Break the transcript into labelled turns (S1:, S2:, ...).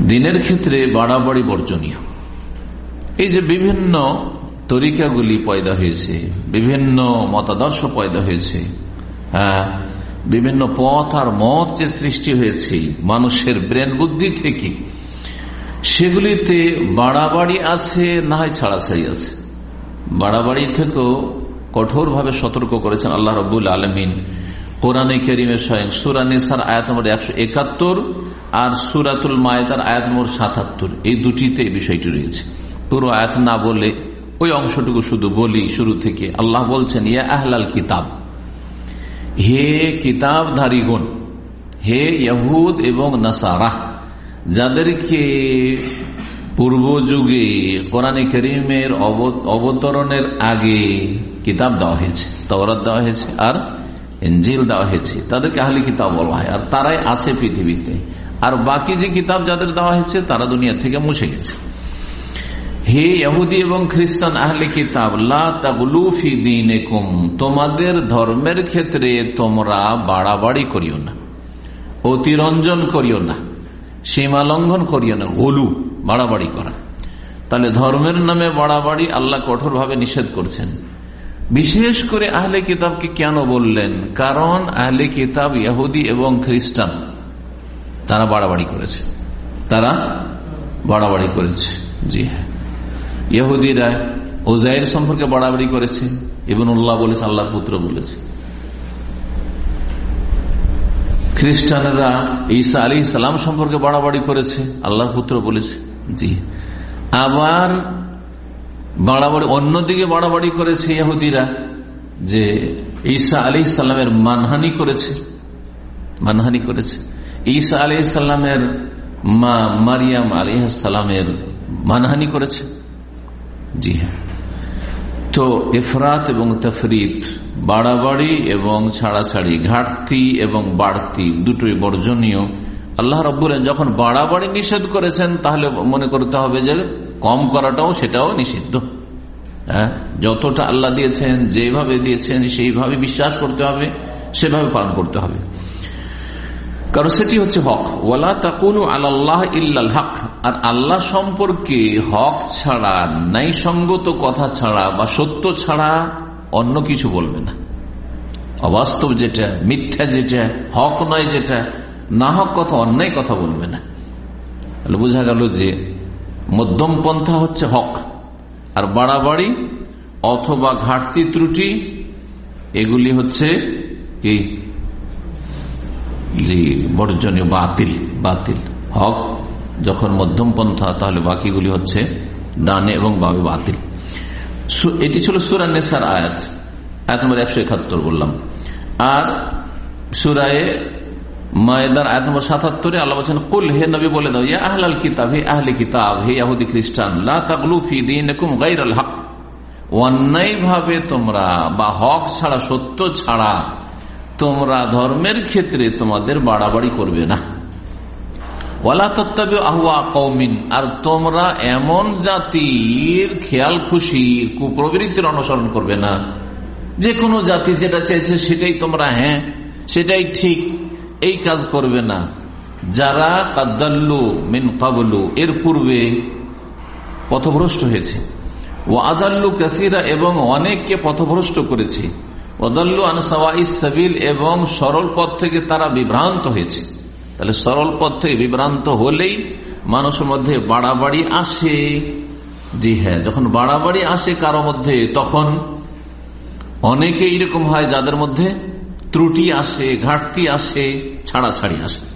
S1: দিনের ক্ষেত্রে বাড়াবাড়ি বর্জনীয়। এই যে বিভিন্ন তরিকাগুলি পয়দা হয়েছে, বিভিন্ন মতাদর্শ পয়দা হয়েছে হ্যাঁ বিভিন্ন পথ আর মত যে সৃষ্টি হয়েছে মানুষের ব্রেন বুদ্ধি থেকে, সেগুলিতে বাড়াবাড়ি আছে, না হয় ছাড়াছাড়ি আছে? বাড়াবাড়ি থেকেও কঠোরভাবে সতর্ক করেছেন আল্লাহ রবুল আলমিন। কোরআনে করিমের স্বয়ং সুরানিসার আয়াত নম্বর একশো একাত্তর আর সুরাতুল মায়তার আয়াত নম্বর সাতাত্তর। এই দুটিতে এই বিষয়টি রয়েছে। পুরো আয়াত না বলে ওই অংশটুকু শুধু বলি, শুরু থেকে। আল্লাহ বলছেন, ইয়া আহলাল কিতাব। হে কিতাবধারীগণ, হে ইহুদ এবং নাসারা, যাদেরকে পূর্ব যুগে কোরআন করিমের অবতরণের আগে কিতাব দেওয়া হয়েছে তবরাত দেওয়া হয়েছে, আর এঞ্জিল দেওয়া হয়েছে। তাদেরকে আহলি কিতাব বলা হয়। আর তারাই আছে পৃথিবীতে। আর বাকি যে কিতাব যাদের দেওয়া হয়েছে, তারা দুনিয়া থেকে মুছে গেছে। হে ইহুদি এবং খ্রিস্টান আহলে কিতাব লাফি দিন তোমাদের ধর্মের ক্ষেত্রে তোমরা বাড়াবাড়ি করিও না। অতিরঞ্জন করিও না। সীমা লঙ্ঘন করিও না। গলু, বাড়াবাড়ি করা। তাহলে ধর্মের নামে বাড়াবাড়ি আল্লাহ কঠোরভাবে নিষেধ করছেন। বিশেষ করে আহলে কিতাবকে কেন বললেন? কারণ আহলে কিতাব ইহুদি এবং খ্রিস্টান। তারা বাড়াবাড়ি করেছে। তারা বাড়াবাড়ি করেছে। জি হ্যাঁ। ইহুদিরা ওজাইর সম্পর্কে বাড়াবাড়ি করেছে। এবং উল্লাহ বলেছে আল্লাহ পুত্র বলেছে। খ্রিস্টানেরা ঈসা আলী সালাম সম্পর্কে বাড়াবাড়ি করেছে। আল্লাহর পুত্র বলেছে। জি। আবার বাড়াবাড়ি, অন্যদিকে বাড়াবাড়ি করেছে ইহুদিরা যে ঈসা আলী সাল্লামের মানহানি করেছে। মানহানি করেছে। ঈসা আলী সাল্লামের মা মারিয়াম আলী সালামের মানহানি করেছে। জি হ্যাঁ। তো এফরাত এবং তফরিত বাড়াবাড়ি এবং ছাড়াছাড়ি, ঘাটতি এবং বাড়তি দুটোই বর্জনীয়। আল্লাহ রব্বুল যখন বাড়াবাড়ি নিষেধ করেছেন, তাহলে মনে করতে হবে যে কম করাটাও সেটাও নিষিদ্ধ। যতটা আল্লাহ দিয়েছেন, যেভাবে দিয়েছেন, সেইভাবে বিশ্বাস করতে হবে, সেভাবে পালন করতে হবে। কারণ সেটি হচ্ছে হক। ওয়ালা তাকুনু আল্লাহ ইল্লাল হক। আর আল্লাহ সম্পর্কে হক ছাড়া নাই সঙ্গত কথা ছাড়া বা সত্য ছাড়া অন্য কিছু বলবে না। অবাস্তব যেটা, মিথ্যা যেটা, হক নয় যেটা, না হক কথা, অন্যায় কথা বলবে না। বোঝা গেল যে মধ্যম পন্থা হচ্ছে হক। আর বাড়াবাড়ি অথবা ঘাটতি ত্রুটি, এগুলি হচ্ছে কি? জি, বর্জনীয়, বাতিল বাতিল। হক যখন মধ্যম পন্থা, তাহলে বাকিগুলি হচ্ছে ডানে এবং বাবে বাতিল। এটি ছিল সুরান্নেসার আয়াত আয়াত নম্বর একশো একাত্তর বললাম। আর সুরায় মায়েদার আয়াত নম্বর সাতাত্তরে আল্লাহ কুল হে নবী বলে দাও, ইয়া আহলাল কিতাব, হে আহলে কিতাব, হে ইয়াহুদি খ্রিস্টান, লা তাগলু ফি দীনিকুম গায়রাল হক। অন্যায় ভাবে তোমরা বা হক ছাড়া, সত্য ছাড়া তোমরা ধর্মের ক্ষেত্রে তোমাদের বাড়াবাড়ি করবে না। ওয়ালা তত্ত্বে আহুয়া কৌমিন আর তোমরা এমন জাতির খেয়াল খুশির, কুপ্রবৃত্তির অনুসরণ করবে না। যে কোনো জাতি যেটা চাইছে সেটাই তোমরা হ্যাঁ সেটাই ঠিক। এই কাজ করবে না। যারা কাদ্দাল্লু মিন কাবলু, এর পূর্বে পথভ্রষ্ট হয়েছে। ও আদাল্লু কাসিরা এবং অনেককে পথভ্রষ্ট করেছে। ওদাল্লু আনসাওয়াইসাবিল এবং সরল পথ থেকে তারা বিভ্রান্ত হয়েছে। তাহলে সরল পথ থেকে বিভ্রান্ত হলেই মানুষের মধ্যে বাড়াবাড়ি আসে। জি হ্যাঁ যখন বাড়াবাড়ি আসে কারও মধ্যে, তখন অনেকে এরকম হয় যাদের মধ্যে ত্রুটি আসে ঘাটতি আসে ছাড়াছাড়ি আসে।